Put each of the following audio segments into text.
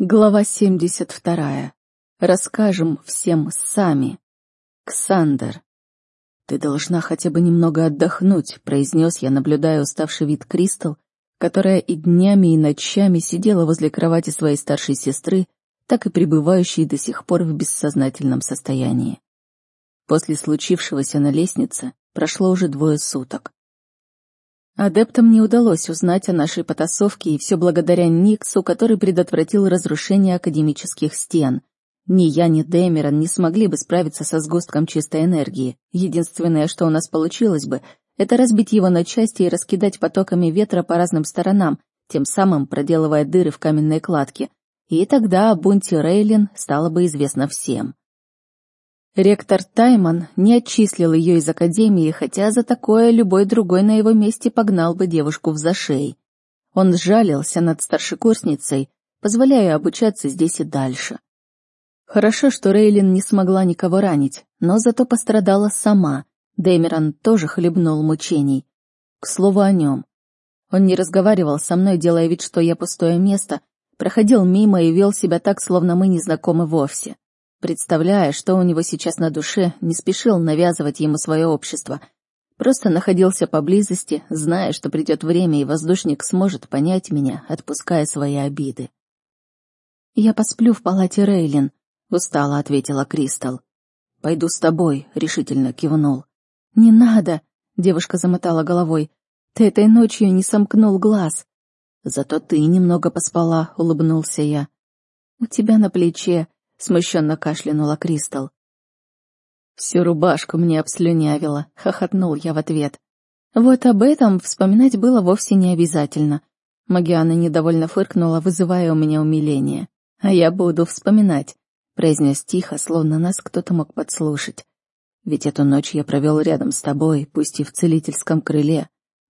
Глава 72. Расскажем всем сами. Ксандер. «Ты должна хотя бы немного отдохнуть», — произнес я, наблюдая уставший вид Кристал, которая и днями, и ночами сидела возле кровати своей старшей сестры, так и пребывающей до сих пор в бессознательном состоянии. После случившегося на лестнице прошло уже двое суток. Адептам не удалось узнать о нашей потасовке, и все благодаря Никсу, который предотвратил разрушение академических стен. Ни я, ни Дэмерон не смогли бы справиться со сгустком чистой энергии. Единственное, что у нас получилось бы, это разбить его на части и раскидать потоками ветра по разным сторонам, тем самым проделывая дыры в каменной кладке. И тогда о бунте Рейлин стало бы известно всем. Ректор Тайман не отчислил ее из академии, хотя за такое любой другой на его месте погнал бы девушку в зашей. Он сжалился над старшекурсницей, позволяя обучаться здесь и дальше. Хорошо, что Рейлин не смогла никого ранить, но зато пострадала сама. Дэмерон тоже хлебнул мучений. К слову о нем. Он не разговаривал со мной, делая вид, что я пустое место, проходил мимо и вел себя так, словно мы не знакомы вовсе представляя, что у него сейчас на душе, не спешил навязывать ему свое общество. Просто находился поблизости, зная, что придет время, и воздушник сможет понять меня, отпуская свои обиды. «Я посплю в палате Рейлин», — устало ответила Кристал. «Пойду с тобой», — решительно кивнул. «Не надо», — девушка замотала головой. «Ты этой ночью не сомкнул глаз». «Зато ты немного поспала», — улыбнулся я. «У тебя на плече», смущенно кашлянула Кристал. Всю рубашку мне обслюнявила, хохотнул я в ответ. Вот об этом вспоминать было вовсе не обязательно. Магиана недовольно фыркнула, вызывая у меня умиление. А я буду вспоминать, произнес тихо, словно нас кто-то мог подслушать. Ведь эту ночь я провел рядом с тобой, пусть и в целительском крыле.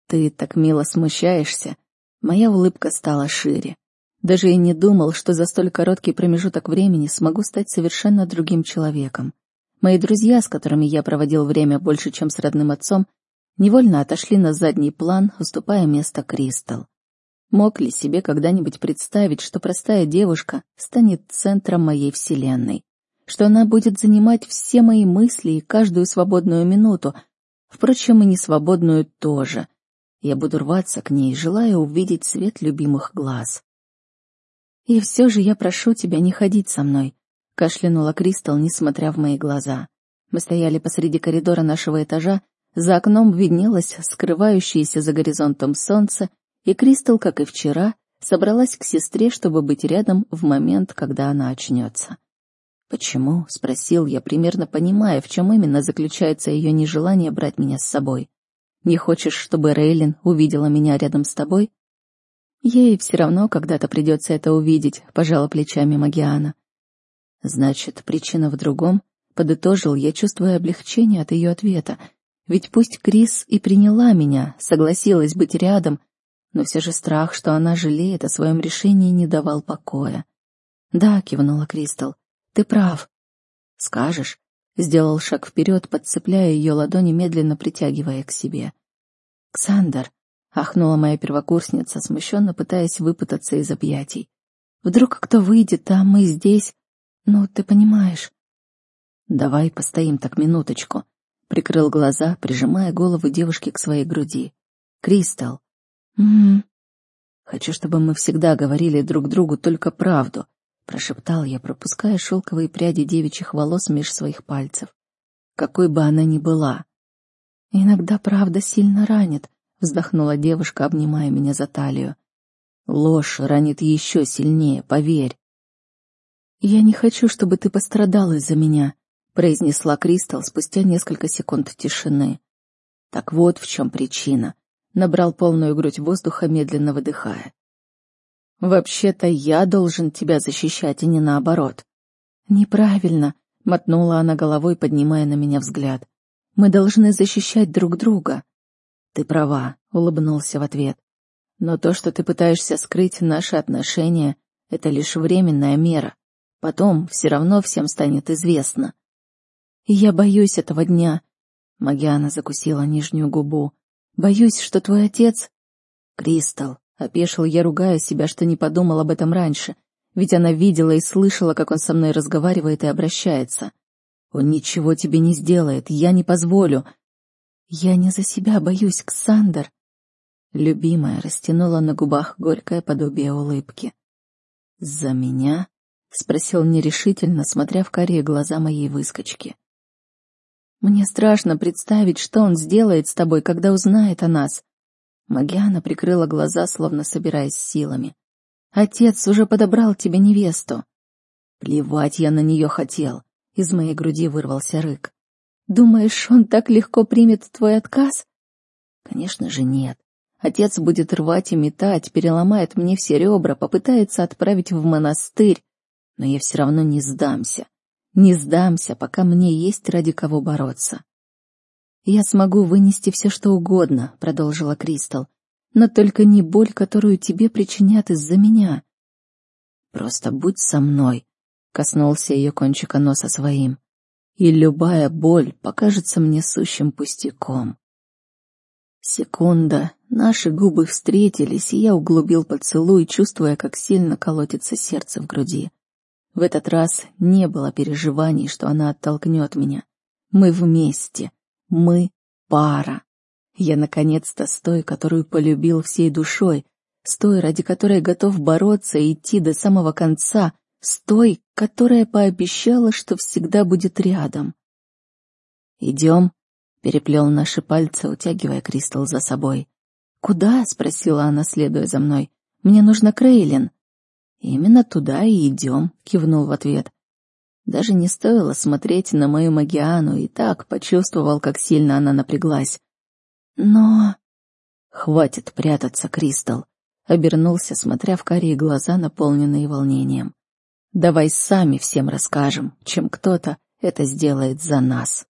Ты так мило смущаешься. Моя улыбка стала шире. Даже и не думал, что за столь короткий промежуток времени смогу стать совершенно другим человеком. Мои друзья, с которыми я проводил время больше, чем с родным отцом, невольно отошли на задний план, уступая место Кристал. Мог ли себе когда-нибудь представить, что простая девушка станет центром моей вселенной? Что она будет занимать все мои мысли и каждую свободную минуту, впрочем, и несвободную тоже. Я буду рваться к ней, желая увидеть свет любимых глаз. «И все же я прошу тебя не ходить со мной», — кашлянула Кристал, несмотря в мои глаза. Мы стояли посреди коридора нашего этажа, за окном виднелось скрывающееся за горизонтом солнце, и Кристал, как и вчера, собралась к сестре, чтобы быть рядом в момент, когда она очнется. «Почему?» — спросил я, примерно понимая, в чем именно заключается ее нежелание брать меня с собой. «Не хочешь, чтобы Рейлин увидела меня рядом с тобой?» Ей все равно когда-то придется это увидеть, пожала плечами Магиана. Значит, причина в другом, подытожил я, чувствуя облегчение от ее ответа. Ведь пусть Крис и приняла меня, согласилась быть рядом, но все же страх, что она жалеет о своем решении, не давал покоя. Да, кивнула Кристал, ты прав. Скажешь? Сделал шаг вперед, подцепляя ее ладони, медленно притягивая к себе. Ксандр, Ахнула моя первокурсница, смущенно пытаясь выпутаться из объятий. Вдруг кто выйдет, а мы здесь... Ну, ты понимаешь. Давай постоим так минуточку. Прикрыл глаза, прижимая голову девушки к своей груди. Кристал. Угу. Хочу, чтобы мы всегда говорили друг другу только правду, прошептал я, пропуская шелковые пряди девичьих волос меж своих пальцев. Какой бы она ни была. Иногда правда сильно ранит, вздохнула девушка, обнимая меня за талию. Ложь ранит еще сильнее, поверь. Я не хочу, чтобы ты пострадал из-за меня, произнесла Кристал спустя несколько секунд тишины. Так вот в чем причина. Набрал полную грудь воздуха, медленно выдыхая. Вообще-то я должен тебя защищать, и не наоборот. Неправильно, мотнула она головой, поднимая на меня взгляд. Мы должны защищать друг друга. Ты права, улыбнулся в ответ. Но то, что ты пытаешься скрыть наши отношения, это лишь временная мера. Потом все равно всем станет известно. я боюсь этого дня. Магиана закусила нижнюю губу. Боюсь, что твой отец... Кристал, опешил я, ругая себя, что не подумал об этом раньше. ведь она видела и слышала, как он со мной разговаривает и обращается. Он ничего тебе не сделает, я не позволю. Я не за себя боюсь, Ксандр. Любимая растянула на губах горькое подобие улыбки. За меня? спросил нерешительно, смотря в карие глаза моей выскочки. Мне страшно представить, что он сделает с тобой, когда узнает о нас. Магиана прикрыла глаза, словно собираясь силами. Отец уже подобрал тебе невесту. Плевать я на нее хотел. Из моей груди вырвался рык. Думаешь, он так легко примет твой отказ? Конечно же нет. Отец будет рвать и метать, переломает мне все ребра, попытается отправить в монастырь, но я все равно не сдамся. Не сдамся, пока мне есть ради кого бороться. Я смогу вынести все, что угодно, продолжила Кристал, но только не боль, которую тебе причинят из-за меня. Просто будь со мной, коснулся ее кончика носа своим, и любая боль покажется мне сущим пустяком. Секунда, наши губы встретились, и я углубил поцелуй, чувствуя, как сильно колотится сердце в груди. В этот раз не было переживаний, что она оттолкнет меня. Мы вместе, мы пара. Я наконец-то с той, которую полюбил всей душой, с той, ради которой готов бороться и идти до самого конца, с той, которая пообещала, что всегда будет рядом. «Идем», — переплел наши пальцы, утягивая Кристал за собой. «Куда?» — спросила она, следуя за мной. «Мне нужно Крейлин». «Именно туда и идем», — кивнул в ответ. Даже не стоило смотреть на мою Магиану, и так почувствовал, как сильно она напряглась. «Но...» «Хватит прятаться, Кристал», — обернулся, смотря в карие глаза, наполненные волнением. Давай сами всем расскажем, чем кто-то это сделает за нас.